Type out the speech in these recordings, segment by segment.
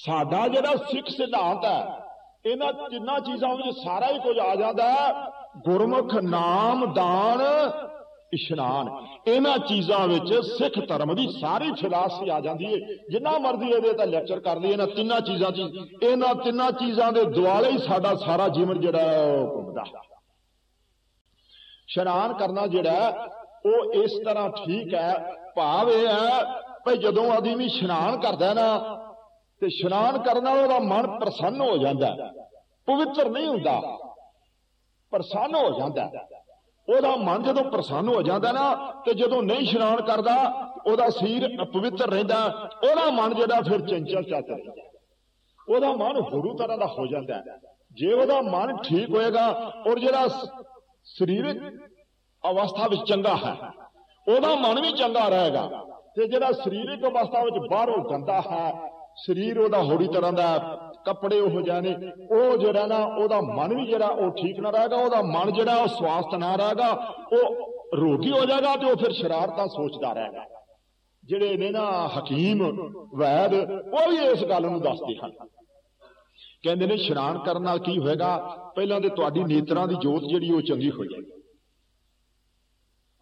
ਸਾਡਾ ਜਿਹੜਾ ਸਿੱਖ ਸਿਧਾਂਤ ਹੈ, ਇਹਨਾਂ ਤਿੰਨਾਂ ਚੀਜ਼ਾਂ ਵਿੱਚ ਸਾਰਾ ਹੀ ਕੁਝ ਆ ਜਾਂਦਾ ਹੈ। ਗੁਰਮੁਖ ਨਾਮ, ਦਾਨ, ਇਸ਼ਨਾਨ, ਇਹਨਾਂ ਚੀਜ਼ਾਂ ਵਿੱਚ ਸਿੱਖ ਧਰਮ ਦੀ ਸਾਰੀ ਫਿਲਾਸਫੀ ਆ ਜਾਂਦੀ ਹੈ। ਜਿੰਨਾ ਮਰਜ਼ੀ ਇਹਦੇ ਤਾਂ ਲੈਕਚਰ ਕਰ ਲਈ ਇਹਨਾਂ ਤਿੰਨਾਂ ਚੀਜ਼ਾਂ 'ਚ ਇਹਨਾਂ ਤਿੰਨਾਂ ਚੀਜ਼ਾਂ ਦੇ ਦੁਆਲੇ ਹੀ ਸਾਡਾ ਸਾਰਾ ਜੀਵਨ ਜਿਹੜਾ ਹੈ, ਉਹ ਘੁੰਮਦਾ। ਇਸ਼ਨਾਨ ਕਰਨਾ ਜਿਹੜਾ ਉਹ ਇਸ ਤਰ੍ਹਾਂ ਠੀਕ ਹੈ, ਭਾਵ ਇਹ ਹੈ, ਭਈ ਜਦੋਂ ਆਦਮੀ ਇਸ਼ਨਾਨ ਕਰਦਾ ਨਾ ਤੇ ਇਸ਼ਨਾਨ ਕਰਨ ਨਾਲ ਉਹਦਾ ਮਨ ਪ੍ਰਸੰਨ ਹੋ ਜਾਂਦਾ ਪਵਿੱਤਰ ਨਹੀਂ ਹੁੰਦਾ। ਪ੍ਰਸੰਨ ਹੋ ਜਾਂਦਾ ਉਹਦਾ ਮਨ ਜਦੋਂ ਪ੍ਰਸੰਨ ਹੋ ਜਾਂਦਾ ਨਾ, ਤੇ ਜਦੋਂ ਨਹੀਂ ਇਸ਼ਨਾਨ ਕਰਦਾ, ਉਹਦਾ ਸਰੀਰ ਅਪਵਿੱਤਰ ਰਹਿੰਦਾ ਉਹਦਾ ਮਨ ਜਿਹੜਾ ਫਿਰ ਚੰਚਲ ਚੱਲਦਾ ਰਹਿੰਦਾ ਉਹਦਾ ਮਨ ਹੋਰੂ ਤਰ੍ਹਾਂ ਦਾ ਹੋ ਜਾਂਦਾ ਜੇ ਉਹਦਾ ਮਨ ਠੀਕ ਹੋਏਗਾ, ਔਰ ਜਿਹੜਾ ਸਰੀਰਕ ਅਵਸਥਾ ਵਿੱਚ ਚੰਗਾ ਹੈ, ਉਹਦਾ ਮਨ ਵੀ ਚੰਗਾ ਰਹੇਗਾ। ਤੇ ਜਿਹੜਾ ਸਰੀਰਕ ਅਵਸਥਾ ਵਿੱਚ ਬਾਹਰੋਂ ਗੰਦਾ ਹੈ ਸਰੀਰ ਉਹਦਾ ਹੋਰੀ ਤਰ੍ਹਾਂ ਦਾ, ਕੱਪੜੇ ਉਹ ਜਾਣੇ, ਉਹ ਜਿਹੜਾ ਨਾ, ਉਹਦਾ ਮਨ ਵੀ ਜਿਹੜਾ ਉਹ ਠੀਕ ਨਾ ਰਹੇਗਾ, ਉਹਦਾ ਮਨ ਜਿਹੜਾ ਉਹ ਸਵਾਸਥ ਨਾ ਰਹੇਗਾ, ਉਹ ਰੋਗੀ ਹੋ ਜਾਏਗਾ ਤੇ ਉਹ ਫਿਰ ਸ਼ਰਾਰਤਾਂ ਸੋਚਦਾ ਰਹੇਗਾ। ਜਿਹੜੇ ਨੇ ਨਾ ਹਕੀਮ, ਵੈਦ, ਉਹ ਵੀ ਇਸ ਗੱਲ ਨੂੰ ਦੱਸਦੇ ਹਨ। ਕਹਿੰਦੇ ਨੇ ਇਸ਼ਨਾਨ ਕਰਨ ਨਾਲ ਕੀ ਹੋਏਗਾ? ਪਹਿਲਾਂ ਤੇ ਤੁਹਾਡੀ ਨੇਤਰਾਂ ਦੀ ਜੋਤ ਜਿਹੜੀ ਉਹ ਚੰਗੀ ਹੋ ਜਾਏਗੀ।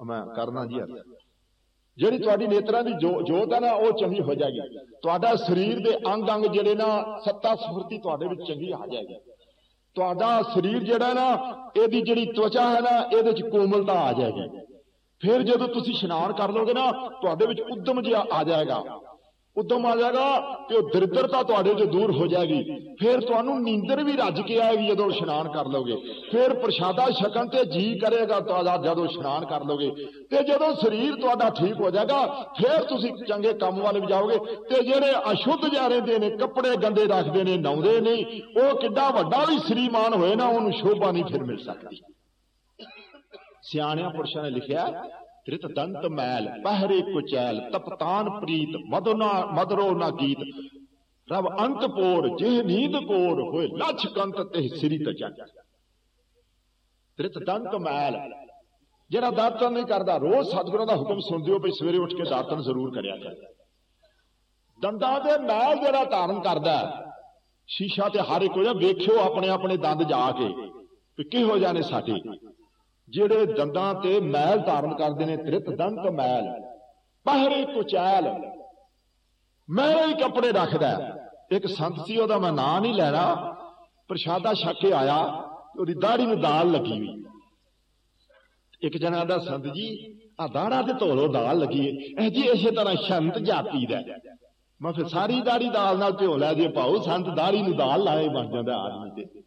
ਮੈਂ ਕਰਨਾ ਜੀ ਜਿਹੜੀ ਤੁਹਾਡੀ ਨੇਤਰਾਂ ਦੀ ਜੋਤ ਹੈ ਨਾ, ਉਹ ਚੰਗੀ ਹੋ ਜਾਏਗੀ। ਤੁਹਾਡਾ ਸਰੀਰ ਦੇ ਅੰਗ ਅੰਗ ਜਿਹੜੇ ਨਾ, ਸੱਤਾ ਸਫੁਰਤੀ ਤੁਹਾਡੇ ਵਿੱਚ ਚੰਗੀ ਆ ਜਾਏਗੀ। ਤੁਹਾਡਾ ਸਰੀਰ ਜਿਹੜਾ ਨਾ, ਇਹਦੀ ਜਿਹੜੀ ਤਵਚਾ ਹੈ ਨਾ, ਇਹਦੇ ਵਿੱਚ ਕੋਮਲਤਾ ਆ ਜਾਏਗੀ। ਫਿਰ ਜਦੋਂ ਤੁਸੀਂ ਇਸ਼ਨਾਨ ਕਰ ਲੋਗੇ ਨਾ, ਤੁਹਾਡੇ ਵਿੱਚ ਉਦਮ ਜਿਹਾ ਆ ਜਾਏਗਾ। ਉਦਮ ਆ ਜਾਏਗਾ ਤੇ ਉਹ ਦਰਿਦਰਤਾ ਤੁਹਾਡੇ ਤੋਂ ਦੂਰ ਹੋ ਜਾਏਗੀ। ਫਿਰ ਤੁਹਾਨੂੰ ਨੀਂਦਰ ਵੀ ਰੱਜ ਕੇ ਆਏਗੀ ਜਦੋਂ ਇਸ਼ਨਾਨ ਕਰ ਲੋਗੇ ਫਿਰ ਪ੍ਰਸ਼ਾਦਾ ਛਕਣ ਤੇ ਜੀ ਕਰੇਗਾ ਤੁਹਾਡਾ ਜਦੋਂ ਇਸ਼ਨਾਨ ਕਰ ਲੋਗੇ ਤੇ ਜਦੋਂ ਸਰੀਰ ਤੁਹਾਡਾ ਠੀਕ ਹੋ ਜਾਏਗਾ, ਫਿਰ ਤੁਸੀਂ ਚੰਗੇ ਕੰਮ ਵੱਲ ਵੀ ਜਾਓਗੇ। ਤੇ ਜਿਹੜੇ ਅਸ਼ੁੱਧ ਜਾ ਰਹਿੰਦੇ ਨੇ, ਕੱਪੜੇ ਗੰਦੇ ਰੱਖਦੇ ਨੇ ਨਾਉਂਦੇ ਨਹੀਂ ਉਹ ਕਿੱਡਾ ਵੱਡਾ ਵੀ ਸ੍ਰੀਮਾਨ ਹੋਏ ਨਾ, ਉਹਨੂੰ ਸ਼ੋਭਾ ਨਹੀਂ ਫਿਰ ਮਿਲ ਸਕਦੀ। ਸਿਆਣਿਆਂ ਪੁਰਸ਼ਾਂ ਨੇ ਲਿਖਿਆ ਤ੍ਰਿਤ ਦੰਤ ਮੈਲ, ਪਹਿਰੇ ਕੁਚੈਲ, ਤਪਤਾਨ ਪ੍ਰੀਤ ਮਦਨਾ ਮਦਰੋ ਨਾ ਗੀਤ। ਰਬ ਅੰਤ ਜਿਹ ਨੀਂਦ ਕੋਰ, ਹੋਏ ਲਛ ਕੰਤ ਤੇ ਸ੍ਰੀ ਤਜਾ ਤ੍ਰਿਤ ਦੰਤ ਮੈਲ, ਜਿਹੜਾ ਦਾਤਨ ਨਹੀਂ ਕਰਦਾ, ਰੋਜ਼ ਸਤਿਗੁਰਾਂ ਦਾ ਹੁਕਮ ਸੁਣਦੇ ਹੋ ਵੀ ਸਵੇਰੇ ਉੱਠ ਕੇ ਦਾਤਨ ਜ਼ਰੂਰ ਕਰਿਆ ਕਰ ਦੰਦਾਂ ਦੇ ਮੈਲ ਜਿਹੜਾ ਧਾਰਨ ਕਰਦਾ, ਸ਼ੀਸ਼ਾ ਤੇ ਹਰ ਇੱਕ ਹੋ ਜਾ ਵੇਖਿਓ ਆਪਣੇ ਆਪਣੇ ਦੰਦ ਜਾ ਕੇ ਕਿ ਕਿਹੋ ਜਾਣੇ ਸਾਡੇ। ਜਿਹੜੇ ਦੰਦਾਂ ਤੇ ਮੈਲ ਧਾਰਨ ਕਰਦੇ ਨੇ ਤ੍ਰਿਤ ਦੰਤ ਮੈਲ, ਪਹਿਰੇ ਕੁਚੈਲ, ਮੈਲੇ ਹੀ ਕੱਪੜੇ ਰੱਖਦਾ ਇੱਕ ਸੰਤ ਸੀ, ਉਹਦਾ ਮੈਂ ਨਾਂ ਨਹੀਂ ਲੈਣਾ। ਪ੍ਰਸ਼ਾਦਾ ਛੱਕ ਕੇ ਆਇਆ, ਉਹਦੀ ਦਾੜੀ ਨੂੰ ਦਾਲ ਲੱਗੀ ਹੋਈ। ਇੱਕ ਜਣਾ ਦਾ ਸੰਤ ਜੀ ਆ ਦਾੜਾ ਤੇ ਧੋ ਧੋਲੋ, ਦਾਲ ਲੱਗੀ ਏ ਇਹ ਜੀ ਇਸੇ ਤਰ੍ਹਾਂ ਸ਼ੰਤ ਜਾਤੀ ਦਾ ਮੈਂ ਫਿਰ ਸਾਰੀ ਦਾੜੀ ਦਾਲ ਨਾਲ ਧਿਓ ਲੈ ਜੇ, ਭਾਉ, ਸੰਤ ਦਾੜੀ ਨੂੰ ਦਾਲ ਲਾਏ ਬਣ ਜਾਂਦਾ ਆਦਮੀ ਤੇ।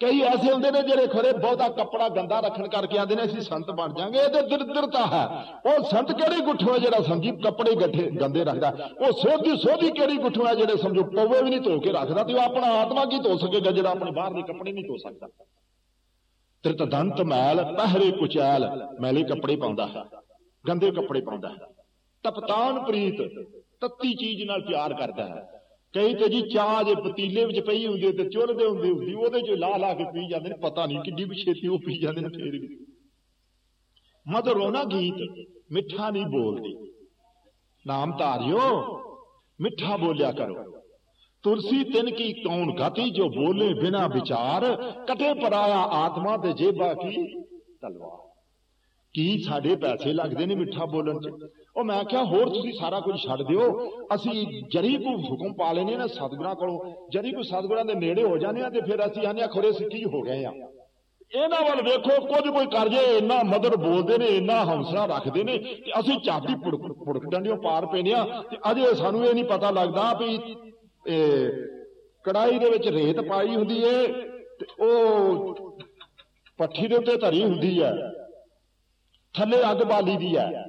ਕਈ ਐਸੇ ਹੁੰਦੇ ਨੇ ਜਿਹੜੇ ਖਰੇ ਬਹੁਤਾ ਕੱਪੜਾ ਗੰਦਾ ਰੱਖਣ ਕਰਕੇ ਆਂਦੇ ਨੇ, ਅਸੀਂ ਸੰਤ ਬਣ ਜਾਾਂਗੇ, ਇਹ ਤੇ ਦਰਦਰਤਾ ਹੈ। ਉਹ ਸੰਤ ਕਿਹੜੀ ਗੁੱਠੂ ਹੈ ਜਿਹੜਾ ਸਮਝੀ ਕੱਪੜੇ ਗੱਠੇ ਗੰਦੇ ਰੱਖਦਾ? ਉਹ ਸੋਧੀ ਸੋਧੀ ਕਿਹੜੀ ਗੁੱਠੂ ਹੈ ਜਿਹੜੇ ਸਮਝੋ ਪਵੇ ਵੀ ਨਹੀਂ ਧੋ ਕੇ ਰੱਖਦਾ ਤੇ ਉਹ ਆਪਣਾ ਆਤਮਾ ਕੀ ਧੋ ਸਕੇਗਾ ਜਿਹੜਾ ਆਪਣੇ ਬਾਹਰ ਦੇ ਕੱਪੜੇ ਨਹੀਂ ਧੋ ਸਕਦਾ? ਤ੍ਰਿਤ ਦੰਤ ਮੈਲ, ਪਹਿਰੇ ਕੁਚੈਲ, ਮੈਲੇ ਕੱਪੜੇ ਪਾਉਂਦਾ ਹੈ, ਗੰਦੇ ਕੱਪੜੇ ਪਾਉਂਦਾ ਹੈ। ਤਪਤਾਨ ਪ੍ਰੀਤ, ਤੱਤੀ ਚੀਜ਼ ਨਾਲ ਪਿਆਰ ਕਰਦਾ ਹੈ। ਕਈ ਤੇ ਜੀ ਚਾਹ ਦੇ ਪਤੀਲੇ ਵਿੱਚ ਪਈ ਹੁੰਦੀ ਤੇ ਚੁੱਲ੍ਹਦੇ ਹੁੰਦੀ ਹੁੰਦੀ, ਉਹਦੇ ਚ ਲਾ ਲਾ ਕੇ ਪੀ ਜਾਂਦੇ ਨੇ, ਪਤਾ ਨਹੀਂ ਕਿੱਡੀ ਵੀ ਛੇਤੀ ਉਹ ਪੀ ਜਾਂਦੇ ਨੇ ਫੇਰ ਵੀ। ਮਧੁਰੋ ਨਾ ਗੀਤ, ਮਿੱਠਾ ਨਹੀਂ ਬੋਲਦੀ। ਨਾਮ ਧਾਰਿਓ, ਮਿੱਠਾ ਬੋਲਿਆ ਕਰੋ। ਤੁਲਸੀ ਤਿੰਨ ਕੀ ਕੌਣ ਗਤੀ ਜੋ ਬੋਲੇ ਬਿਨਾ ਵਿਚਾਰ, ਕਟੇ ਪਰਾਇਆ ਆਤਮਾ ਤੇ ਜੇਬਾ ਕੀ ਤਲਵਾਰ। ਕੀ ਸਾਡੇ ਪੈਸੇ ਲੱਗਦੇ ਨੇ ਮਿੱਠਾ ਬੋਲਣ 'ਚ? ਉਹ ਮੈਂ ਕਿਹਾ, ਹੋਰ ਤੁਸੀਂ ਸਾਰਾ ਕੁਝ ਛੱਡ ਦਿਓ। ਅਸੀਂ ਜਰੀ ਕੋ ਹੁਕਮ ਪਾ ਲੈਨੇ ਨਾ ਸਤਿਗੁਰਾਂ ਕੋਲੋਂ। ਜਰੀ ਕੋ ਸਤਿਗੁਰਾਂ ਦੇ ਨੇੜੇ ਹੋ ਜਾਂਦੇ ਆ ਤੇ ਫਿਰ ਅਸੀਂ ਆਨੇ ਖੋਰੇ ਸਿੱਕੀ ਹੋ ਗਏ ਆ ਇਹਨਾਂ ਵੱਲ ਵੇਖੋ, ਕੁਝ ਕੋਈ ਕਰ ਜੇ, ਇੰਨਾ ਮਦਰ ਬੋਲਦੇ ਨੇ, ਇੰਨਾ ਹੌਸਲਾ ਰੱਖਦੇ ਨੇ ਕਿ ਅਸੀਂ ਚਾਟੀ ਪੁੜਕ ਪੁੜਕ ਡੰਡਿਓ ਪਾਰ ਪੈਨੇ ਆ ਤੇ ਅਜੇ ਸਾਨੂੰ ਇਹ ਨਹੀਂ ਪਤਾ ਲੱਗਦਾ ਵੀ, ਇਹ ਕੜਾਈ ਦੇ ਵਿੱਚ ਰੇਤ ਪਾਈ ਹੁੰਦੀ ਏ ਤੇ ਉਹ ਪੱਠੀ ਦੇ ਉੱਤੇ ਧਰੀ ਹੁੰਦੀ ਹੈ। ਥੱਲੇ ਅੱਗ ਬਾਲੀ ਦੀ ਹੈ।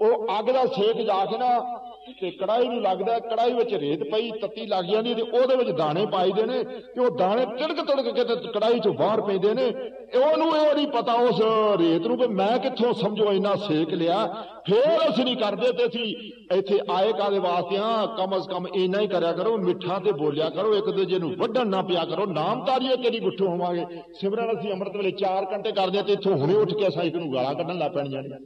ਉਹ ਅੱਗ ਦਾ ਸੇਕ ਜਾ ਕੇ ਨਾ ਤੇ ਕੜਾਈ ਨੂੰ ਲੱਗਦਾ ਕੜਾਈ ਵਿੱਚ ਰੇਤ ਪਈ, ਤੱਤੀ ਲੱਗ ਜਾਂਦੀ ਤੇ ਉਹਦੇ ਵਿੱਚ ਦਾਣੇ ਪਾਈਦੇ ਨੇ ਤੇ ਉਹ ਦਾਣੇ ਤਿੜਕ ਤਿੜਕ ਕੇ ਤੇ ਕੜਾਈ ਚੋਂ ਬਾਹਰ ਪੈਂਦੇ ਨੇ। ਉਹਨੂੰ ਇਹ ਨਹੀਂ ਪਤਾ ਉਸ ਰੇਤ ਨੂੰ ਵੀ ਮੈਂ ਕਿੱਥੋਂ ਸਮਝੋ ਇੰਨਾ ਸੇਕ ਲਿਆ, ਫੇਰ ਅਸੀਂ ਨਹੀਂ ਕਰਦੇ ਤੇ ਅਸੀਂ ਇੱਥੇ ਆਏ ਕਾਦੇ ਵਾਸਤੇ? ਆ ਕਮ ਅਜ ਕਮ ਇੰਨਾ ਹੀ ਕਰਿਆ ਕਰੋ, ਮਿੱਠਾ ਤੇ ਬੋਲਿਆ ਕਰੋ, ਇੱਕ ਦੂਜੇ ਨੂੰ ਵੱਢਣ ਨਾ ਪਿਆ ਕਰੋ, ਨਾਮ ਤਾਰੀਏ ਤੇਰੀ ਗੁੱਠੋ ਹੋਵਾਂਗੇ। ਸਿਮਰਨ, ਅਸੀਂ ਅੰਮ੍ਰਿਤ ਵੇਲੇ 4 ਘੰਟੇ ਕਰਦੇ ਤੇ ਇੱਥੋਂ ਹੁਣੇ ਉੱਠ ਕੇ ਸਾਈਕ ਨੂੰ ਗਾਲਾਂ ਕੱਢਣ ਲੱਗ ਪੈਣੀਆਂ ਨੇ।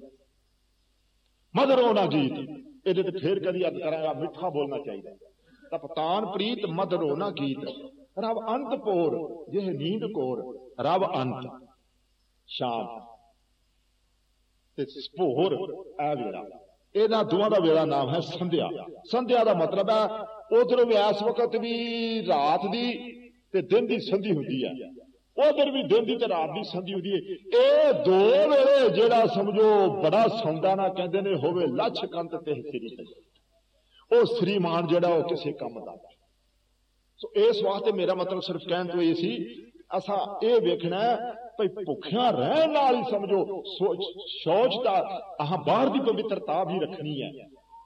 ਮਦਰੋਂ ਨਾ ਗੀਤ ਇਹਦੇ ਤੇ ਫੇਰ ਕਦੀ ਅੱਗ ਕਰਾਂਗਾ, ਮਿੱਠਾ ਬੋਲਣਾ ਚਾਹੀਦਾ ਤਪਤਾਨ ਪ੍ਰੀਤ ਮਦ ਰੋਣਾ ਗੀਤ। ਰਬ ਅੰਤ ਪੋਰ ਜਿਹ ਨੀਂਦ ਕੋਰ। ਰਬ ਅੰਤ ਸ਼ਾਮ ਤੇ ਸਪੋਰ ਆ ਵੇਲਾ। ਇਹਨਾਂ ਦੋਵਾਂ ਦਾ ਵੇਲਾ ਨਾਮ ਹੈ ਸੰਧਿਆ। ਸੰਧਿਆ ਦਾ ਮਤਲਬ ਹੈ, ਉਧਰੋਂ ਵੀ ਇਸ ਵਕਤ ਵੀ ਰਾਤ ਦੀ ਤੇ ਦਿਨ ਦੀ ਸੰਧੀ ਹੁੰਦੀ ਹੈ। ਉਧਰ ਵੀ ਦਿਨ ਦੀ ਤੇ ਰਾਤ ਦੀ ਸੰਧੀ ਹੁੰਦੀ ਹੈ ਇਹ ਦੋ ਵੇਲੇ ਜਿਹੜਾ ਸਮਝੋ ਬੜਾ ਸੌਂਦਾ ਨਾ ਕਹਿੰਦੇ ਨੇ, ਹੋਵੇ ਲੱਛ ਕੰਤ ਤੇ ਸ੍ਰੀ ਤੇ ਉਹ ਸ੍ਰੀਮਾਨ ਜਿਹੜਾ ਉਹ ਕਿਸੇ ਕੰਮ ਦਾ ਸੋ ਇਸ ਵਾਸਤੇ ਮੇਰਾ ਮਤਲਬ ਸਿਰਫ ਕਹਿਣ ਤੋਂ ਇਹ ਸੀ, ਅਸਾਂ ਇਹ ਵੇਖਣਾ ਭਈ ਭੁੱਖਿਆਂ ਰਹਿਣ ਨਾਲ ਹੀ ਸਮਝੋ, ਸ਼ੌਚ ਦਾ ਆਹ ਬਾਹਰ ਦੀ ਪਵਿੱਤਰਤਾ ਵੀ ਰੱਖਣੀ ਹੈ।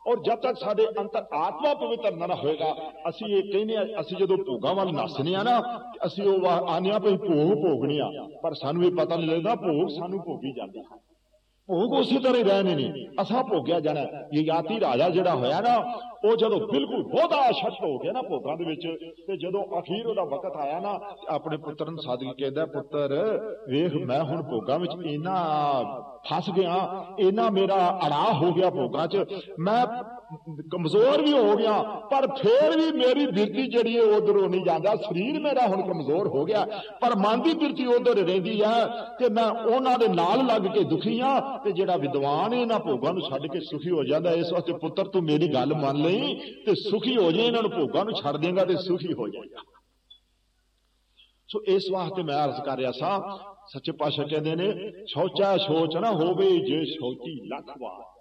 ਔਰ ਜਦ ਤੱਕ ਸਾਡੇ ਅੰਤਰ ਆਤਮਾ ਪਵਿੱਤਰ ਨਾ ਹੋਏਗਾ, ਅਸੀਂ ਇਹ ਕਹਿੰਦੇ ਆ ਅਸੀਂ ਜਦੋਂ ਭੋਗਾਂ ਵੱਲ ਨੱਸਨੇ ਆ ਨਾ, ਅਸੀਂ ਉਹ ਆਨਿਆ ਭਈ ਭੋਗ ਭੋਗਣੇ ਆ, ਪਰ ਸਾਨੂੰ ਇਹ ਪਤਾ ਨਹੀਂ ਲੱਗਦਾ ਭੋਗ ਸਾਨੂੰ ਭੋਗੀ ਜਾਂਦੇ ਹਨ। ਭੋਗ ਉਸੇ ਤਰ੍ਹਾਂ ਹੀ ਰਹਿਣੇ ਨੇ, ਅਸਾਂ ਭੋਗਿਆ ਜਾਣਾ ਇਹ ਯਾਤੀ ਰਾਜਾ ਜਿਹੜਾ ਹੋਇਆ ਨਾ ਉਹ ਜਦੋਂ ਬਿਲਕੁਲ ਬਹੁਤਾ ਅਸ਼ਟ ਹੋ ਗਿਆ ਨਾ ਭੋਗਾਂ ਦੇ ਵਿੱਚ, ਤੇ ਜਦੋਂ ਅਖੀਰ ਉਹਦਾ ਵਕਤ ਆਇਆ ਨਾ ਆਪਣੇ ਪੁੱਤਰ ਨੂੰ ਸਾਦਗੀ ਕਹਿੰਦਾ, ਪੁੱਤਰ, ਵੇਖ, ਮੈਂ ਹੁਣ ਭੋਗਾਂ ਵਿੱਚ ਇੰਨਾ ਫਸ ਗਿਆ, ਇੰਨਾ ਮੇਰਾ ਅੜਾ ਹੋ ਗਿਆ ਭੋਗਾਂ 'ਚ, ਮੈਂ ਕਮਜ਼ੋਰ ਵੀ ਹੋ ਗਿਆ, ਪਰ ਫੇਰ ਵੀ ਮੇਰੀ ਬਿਰਤੀ ਜਿਹੜੀ ਹੈ, ਉਧਰੋਂ ਨਹੀਂ ਜਾਂਦਾ, ਸਰੀਰ ਮੇਰਾ ਹੁਣ ਕਮਜ਼ੋਰ ਹੋ ਗਿਆ, ਪਰ ਮਨ ਦੀ ਬਿਰਤੀ ਉਧਰ ਰਹਿੰਦੀ ਹੈ, ਤੇ ਮੈਂ ਉਹਨਾਂ ਦੇ ਨਾਲ ਲੱਗ ਕੇ ਦੁਖੀ ਆ ਤੇ ਜਿਹੜਾ ਵਿਦਵਾਨ ਇਹਨਾਂ ਭੋਗਾਂ ਨੂੰ ਛੱਡ ਕੇ ਸੁਖੀ ਹੋ ਜਾਂਦਾ, ਇਸ ਵਾਸਤੇ ਪੁੱਤਰ, ਤੂੰ ਮੇਰੀ ਗੱਲ ਮੰਨ ਲਈ ਤੇ ਸੁਖੀ ਹੋ ਜਾਏ ਇਹਨਾਂ ਨੂੰ ਭੋਗਾਂ ਨੂੰ ਛੱਡ ਦੇਗਾ ਤੇ ਸੁਖੀ ਹੋ ਜਾਏਗਾ ਸੋ ਇਸ ਵਾਸਤੇ ਮੈਂ ਅਰਜ਼ ਕਰ ਰਿਹਾ ਸਾਂ, ਸੱਚੇ ਪਾਤਸ਼ਾਹ ਕਹਿੰਦੇ ਨੇ, ਸੋਚਾ ਸੋਚ ਨਾ ਹੋਵੇ ਜੇ ਸੋਚੀ ਲੱਖ ਵਾਰ।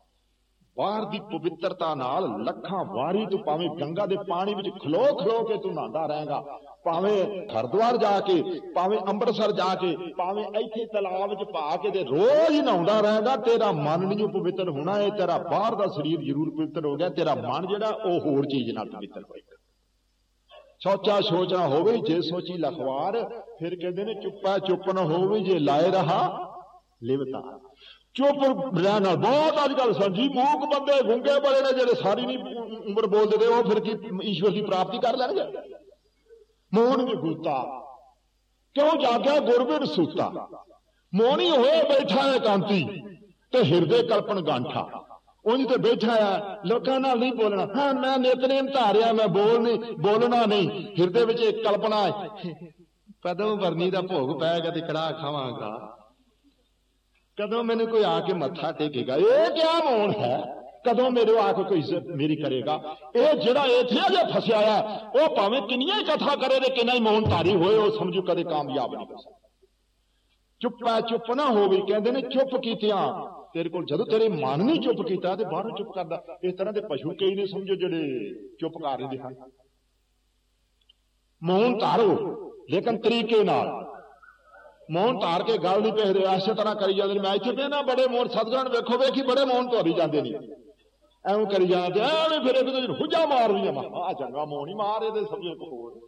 ਬਾਹਰ ਦੀ ਪਵਿੱਤਰਤਾ ਨਾਲ ਲੱਖਾਂ ਵਾਰੀ ਤੂੰ ਭਾਵੇਂ ਗੰਗਾ ਦੇ ਪਾਣੀ ਵਿੱਚ ਖਲੋ ਖਲੋ ਕੇ ਤੂੰ ਨਹਾਉਂਦਾ ਰਹੇਗਾ, ਭਾਵੇਂ ਹਰਦੁਆਰ ਜਾ ਕੇ, ਭਾਵੇਂ ਅੰਮ੍ਰਿਤਸਰ ਜਾ ਕੇ, ਭਾਵੇਂ ਇੱਥੇ ਤਲਾਬ ਵਿੱਚ ਪਾ ਕੇ ਤੇ ਰੋਜ਼ ਨਹਾਉਂਦਾ ਰਹੇਗਾ, ਤੇਰਾ ਮਨ ਨਹੀਂ ਪਵਿੱਤਰ ਹੋਣਾ ਹੈ ਤੇਰਾ ਬਾਹਰ ਦਾ ਸਰੀਰ ਜ਼ਰੂਰ ਪਵਿੱਤਰ ਹੋ ਗਿਆ, ਤੇਰਾ ਮਨ ਜਿਹੜਾ ਉਹ ਹੋਰ ਚੀਜ਼ ਨਾਲ ਪਵਿੱਤਰ ਹੋਏਗਾ ਸੋਚਾ ਸੋਚਣਾ ਹੋਵੇ, ਜੇ ਸੋਚੀ ਲਖਵਾਰ ਫਿਰ ਕਹਿੰਦੇ ਨੇ, ਚੁੱਪਾ ਚੁੱਪ ਨਾ ਹੋਵੇ, ਜੇ ਲਾਏ ਰਹਾ ਲਿਵਤਾ ਚੁੱਪ ਰਹਿਣ ਨਾਲ। ਬਹੁਤ ਅੱਜ ਕੱਲ ਸੰਜੀ ਮੂਕ ਬੰਦੇ, ਗੁੰਗੇ ਬੜੇ ਨੇ ਜਿਹੜੇ ਸਾਰੀ ਨਹੀਂ ਉਮਰ ਬੋਲਦੇ ਤੇ ਉਹ ਫਿਰ ਕੀ ਈਸ਼ਵਰ ਦੀ ਪ੍ਰਾਪਤੀ ਕਰ ਲੈਣਗੇ? ਮੋਹਨ ਵਿਗੂਤਾ ਕਿਉਂ ਜਾਗਿਆ? ਗੁਰਬਿਰ ਸੂਤਾ। ਮੋਹਣੀ ਹੋਏ, ਬੈਠਾ ਹੈ ਕਾਂਤੀ ਤੇ ਹਿਰਦੇ ਕਲਪਨ ਗਾਂਠਾ। ਉਂਝ ਤੇ ਬੈਠਾ ਆ ਲੋਕਾਂ ਨਾਲ ਨਹੀਂ ਬੋਲਣਾ। ਹਾਂ, ਮੈਂ ਨਿਤਨੇਮ ਧਾਰਿਆ, ਮੈਂ ਬੋਲ ਨਹੀਂ, ਬੋਲਣਾ ਨਹੀਂ। ਹਿਰਦੇ ਵਿੱਚ ਇੱਕ ਕਲਪਨਾ ਹੈ। ਕਦੋਂ ਵਰਨੀ ਦਾ ਭੋਗ ਪੈ ਗਿਆ ਤੇ ਕੜਾ ਖਾਵਾਂਗਾ। ਕਦੋਂ ਮੈਨੂੰ ਕੋਈ ਆ ਕੇ ਮੱਥਾ ਟੇਕੇਗਾ? ਇਹ ਕਿਆ ਮੌਨ ਹੈ? ਕਦੋਂ ਮੇਰੇ ਆ ਕੇ ਕੋਈ ਇੱਜ਼ਤ ਮੇਰੀ ਕਰੇਗਾ? ਇਹ ਜਿਹੜਾ ਇੱਥੇ ਅਜੇ ਫਸਿਆ ਆ ਉਹ ਭਾਵੇਂ ਕਿੰਨੀਆਂ ਕਥਾ ਕਰੇ ਤੇ ਕਿੰਨਾ ਹੀ ਮੌਨ ਧਾਰੀ ਹੋਏ, ਉਹ ਸਮਝੋ ਕਦੇ ਕਾਮਯਾਬ ਨਹੀਂ ਹੋ ਸਕਦਾ। ਚੁੱਪਾ ਚੁੱਪ ਨਾ ਹੋਵੇ, ਕਹਿੰਦੇ ਨੇ, ਚੁੱਪ ਕੀਤਿਆਂ। ਤੇਰੇ ਕੋਲ ਜਦੋਂ ਤੇਰੇ ਮਨ ਨਹੀਂ ਚੁੱਪ ਕੀਤਾ ਤੇ ਬਾਹਰੋਂ ਚੁੱਪ ਕਰਦਾ, ਇਸ ਤਰ੍ਹਾਂ ਦੇ ਪਸ਼ੂ ਕਈ ਨੇ ਸਮਝੋ ਜਿਹੜੇ ਚੁੱਪ ਕਰ ਰਹੇ ਹਨ। ਮੌਨ ਧਾਰੋ, ਲੇਕਿਨ ਤਰੀਕੇ ਨਾਲ। ਮੌਨ ਧਾਰ ਕੇ ਗੱਲ ਨਹੀਂ ਪਹਿਰੇ ਇਸੇ ਤਰ੍ਹਾਂ ਕਰੀ ਜਾਂਦੇ ਨੇ। ਮੈਂ ਇੱਥੇ ਬਹਿਣਾ ਬੜੇ ਮੌਨ ਸਤਗੁਰਾਂ ਵੇਖੋ, ਵੇਖੀ ਬੜੇ ਮੌਨ ਧਾਰੀ ਜਾਂਦੇ ਨੇ। ਐਵੇਂ ਕਰੀ ਜਾਂਦੇ ਐਵੇਂ ਫਿਰ ਇੱਕ ਦੂਜੇ ਨੂੰ ਹੁਜਾ ਮਾਰਦੀਆਂ। ਮਾ ਆ ਚੰਗਾ ਮੌਨ ਹੀ ਮਾਰ ਇਹਦੇ ਸਮਝੇ ਕੋ ਹੋਰ।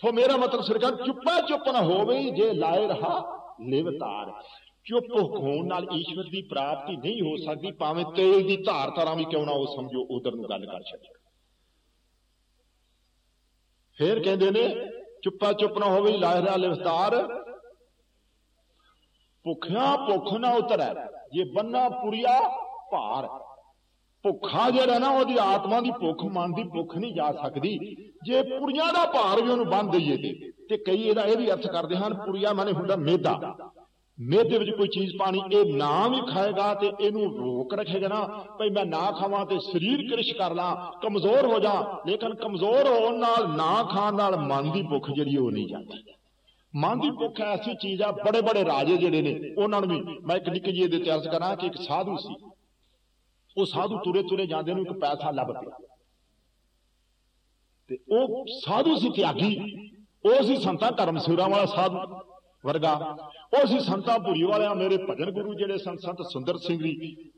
ਸੋ ਮੇਰਾ ਮਤਲਬ ਸਰਕਾਰ ਚੁੱਪਾ ਚੁੱਪ ਨਾ ਹੋਵੇ, ਜੇ ਲਾਏ ਰਹਾ ਨਿਵਤਾਰ ਚੁੱਪ ਹੋਣ ਨਾਲ ਈਸ਼ਵਰ ਦੀ ਪ੍ਰਾਪਤੀ ਨਹੀਂ ਹੋ ਸਕਦੀ, ਭਾਵੇਂ ਤੇਲ ਦੀ ਧਾਰ ਤਰ੍ਹਾਂ ਵੀ ਕਿਉਂ ਨਾ ਉਹ ਸਮਝੋ, ਉਧਰ ਨੂੰ ਗੱਲ ਕਰ ਛੱਡੇ। ਫੇਰ ਕਹਿੰਦੇ ਨੇ, ਚੁੱਪਾ ਚੁੱਪ ਨਾ ਹੋਵੇ, ਲਾਏ ਰਹਾ ਨਿਵਤਾਰ ਭੁੱਖਿਆ ਭੁੱਖ ਨਾ ਉਤਰੈ, ਜੇ ਬੰਨਾ ਪੁਰੀਆ ਭਾਰ। ਭੁੱਖਾ ਜਿਹੜਾ ਨਾ ਉਹਦੀ ਆਤਮਾ ਦੀ ਭੁੱਖ ਮਨ ਦੀ ਭੁੱਖ ਨਹੀਂ ਜਾ ਸਕਦੀ। ਜੇ ਪੁਰੀਆਂ ਦਾ ਭਾਰ ਵੀ ਉਹਨੂੰ ਬੰਨ ਦਈਏ ਤੇ ਤੇ ਕਈ ਇਹਦਾ, ਇਹ ਵੀ ਅਰਥ ਕਰਦੇ ਹਨ, ਪੁਰੀਆ ਮਾਨੇ ਹੁੰਦਾ ਮੇਦਾ। ਮੇਦੇ ਵਿੱਚ ਕੋਈ ਚੀਜ਼ ਪਾਣੀ, ਇਹ ਨਾ ਵੀ ਖਾਏਗਾ ਤੇ ਇਹਨੂੰ ਰੋਕ ਰੱਖੇਗਾ ਨਾ, ਭਈ ਮੈਂ ਨਾ ਖਾਵਾਂ ਤੇ ਸਰੀਰ ਕ੍ਰਿਸ਼ ਕਰ ਲਾਂ, ਕਮਜ਼ੋਰ ਹੋ ਜਾ। ਲੇਕਿਨ ਕਮਜ਼ੋਰ ਹੋਣ ਨਾਲ, ਨਾ ਖਾਣ ਨਾਲ ਮਨ ਦੀ ਭੁੱਖ ਜਿਹੜੀ ਉਹ ਨਹੀਂ ਜਾਂਦੀ। ਮਨ ਭੁੱਖ ਐਸੀ ਚੀਜ਼ ਆ, ਬੜੇ ਬੜੇ ਰਾਜੇ ਜਿਹੜੇ ਨੇ, ਉਹਨਾਂ ਨੂੰ ਵੀ ਮੈਂ ਇੱਕ ਨਿੱਕੀ ਜਿਹੀ ਦੇ ਤੇ ਅਰਜ਼ ਕਰਾਂ ਕਿ ਇੱਕ ਸਾਧੂ ਸੀ। ਉਹ ਸਾਧੂ ਤੁਰੇ ਤੁਰੇ ਜਾਂਦੇ ਨੂੰ ਇੱਕ ਪੈਸਾ ਲੱਭ ਪਿਆ। ਤੇ ਉਹ ਸਾਧੂ ਸੀ ਤਿਆਗੀ। ਉਹ ਸੀ ਸੰਤਾਂ ਧਰਮ ਸਿਰਾਂ ਵਾਲਾ ਸਾਧੂ ਵਰਗਾ। ਉਹ ਸੀ ਸੰਤਾਂ ਭੁਰੀ ਵਾਲਿਆਂ ਮੇਰੇ ਭਜਨ ਗੁਰੂ ਜਿਹੜੇ ਸੰਤ ਸੰਤ ਸੁੰਦਰ ਸਿੰਘ ਜੀ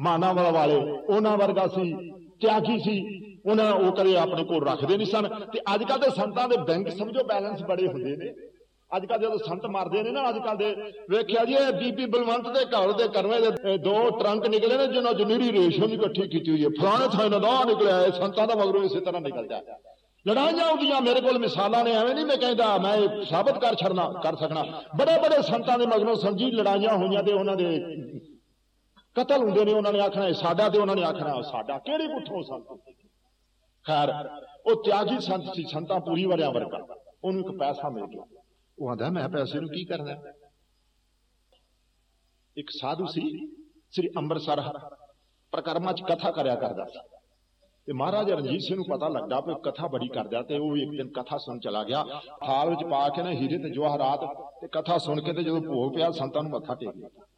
ਮਾਨਾਵਾਲਾ ਵਾਲੇ, ਉਹਨਾਂ ਵਰਗਾ ਸੀ। ਤਿਆਗੀ ਸੀ? ਉਹਨਾਂ ਉਹ ਕਰੇ ਆਪਣੇ ਕੋਲ ਰੱਖਦੇ ਨਹੀਂ ਸਨ। ਤੇ ਅੱਜ ਕੱਲ ਦੇ ਸੰਤਾਂ ਦੇ ਬੈਂਕ ਸਮਝੋ ਬੈਲੈਂਸ ਬੜੇ ਹੁੰਦੇ ਨੇ। ਅੱਜ ਕੱਲ ਜਦੋਂ ਸੰਤ ਮਰਦੇ ਨੇ ਨਾ ਅੱਜ ਕੱਲ ਦੇ, ਵੇਖਿਆ ਜੀ, ਇਹ ਬੀਬੀ ਬਲਵੰਤ ਦੇ ਘਰ ਦੇ ਕਰਵੇਂ ਦੇ ਦੋ ਟਰੰਕ ਨਿਕਲੇ ਨੇ ਜਿਨ੍ਹਾਂ ਚ ਨੀਰੀ ਰੇਸ਼ਮ ਇਕੱਠੀ ਕੀਤੀ ਹੋਈ ਹੈ। ਫਲਾਣੇ ਥਾਂ ਨਾ ਦਾ ਨਿਕਲਿਆ ਹੈ ਸੰਤਾਂ ਦਾ ਮਗਰੋਂ ਇਸੇ ਤਰ੍ਹਾਂ ਨਿਕਲ ਜਾ ਲੜਾਈਆਂ ਹੁੰਦੀਆਂ, ਮੇਰੇ ਕੋਲ ਮਿਸਾਲਾਂ ਨੇ, ਐਵੇਂ ਨਹੀਂ ਮੈਂ ਕਹਿੰਦਾ, ਮੈਂ ਸਾਬਤ ਕਰ ਛੜਨਾ, ਕਰ ਸਕਣਾ। ਬੜੇ ਬੜੇ ਸੰਤਾਂ ਦੇ ਮਗਰੋਂ ਸਮਝੀ ਲੜਾਈਆਂ ਹੋਈਆਂ ਤੇ ਉਹਨਾਂ ਦੇ ਕਤਲ ਹੁੰਦੇ ਨੇ, ਉਹਨਾਂ ਨੇ ਆਖਣਾ ਇਹ ਸਾਡਾ ਤੇ ਉਹਨਾਂ ਨੇ ਆਖਣਾ ਸਾਡਾ। ਕਿਹੜੀ ਪੁੱਠੋ ਸੰਤ? ਖੈਰ, ਉਹ ਤਿਆਗੀ ਸੰਤ ਸੀ, ਸੰਤਾਂ ਪੂਰੀ ਵਰਿਆਂ ਵਰਗਾ। ਉਹਨੂੰ ਇੱਕ ਪੈਸਾ ਮਿਲ ਗਿਆ। ਉਹ ਆਂਦਾ, ਮੈਂ ਪੈਸੇ ਨੂੰ ਕੀ ਕਰਨਾ? ਇੱਕ ਸਾਧੂ ਸੀ, ਸ੍ਰੀ ਅੰਮ੍ਰਿਤਸਰ। ਪ੍ਰਕਰਮਾਂ 'ਚ ਕਥਾ ਕਰਿਆ ਕਰਦਾ ਸੀ। ਤੇ ਮਹਾਰਾਜ ਰਣਜੀਤ ਸਿੰਘ ਨੂੰ ਪਤਾ ਲੱਗਾ ਕਿ ਕਥਾ ਬੜੀ ਕਰਦਾ ਤੇ ਉਹ ਇੱਕ ਦਿਨ ਕਥਾ ਸੁਣ ਚਲਾ ਗਿਆ। ਥਾਲ ਵਿੱਚ ਪਾ ਕੇ ਨਾ ਹੀਰੇ ਤੇ ਜਵਾਹਰਾਤ ਤੇ ਕਥਾ ਸੁਣ ਕੇ ਤੇ ਜਦੋਂ ਭੋਗ ਪਿਆ, ਸੰਤਾਂ ਨੂੰ ਮੱਥਾ ਟੇਕ ਲਿਆ।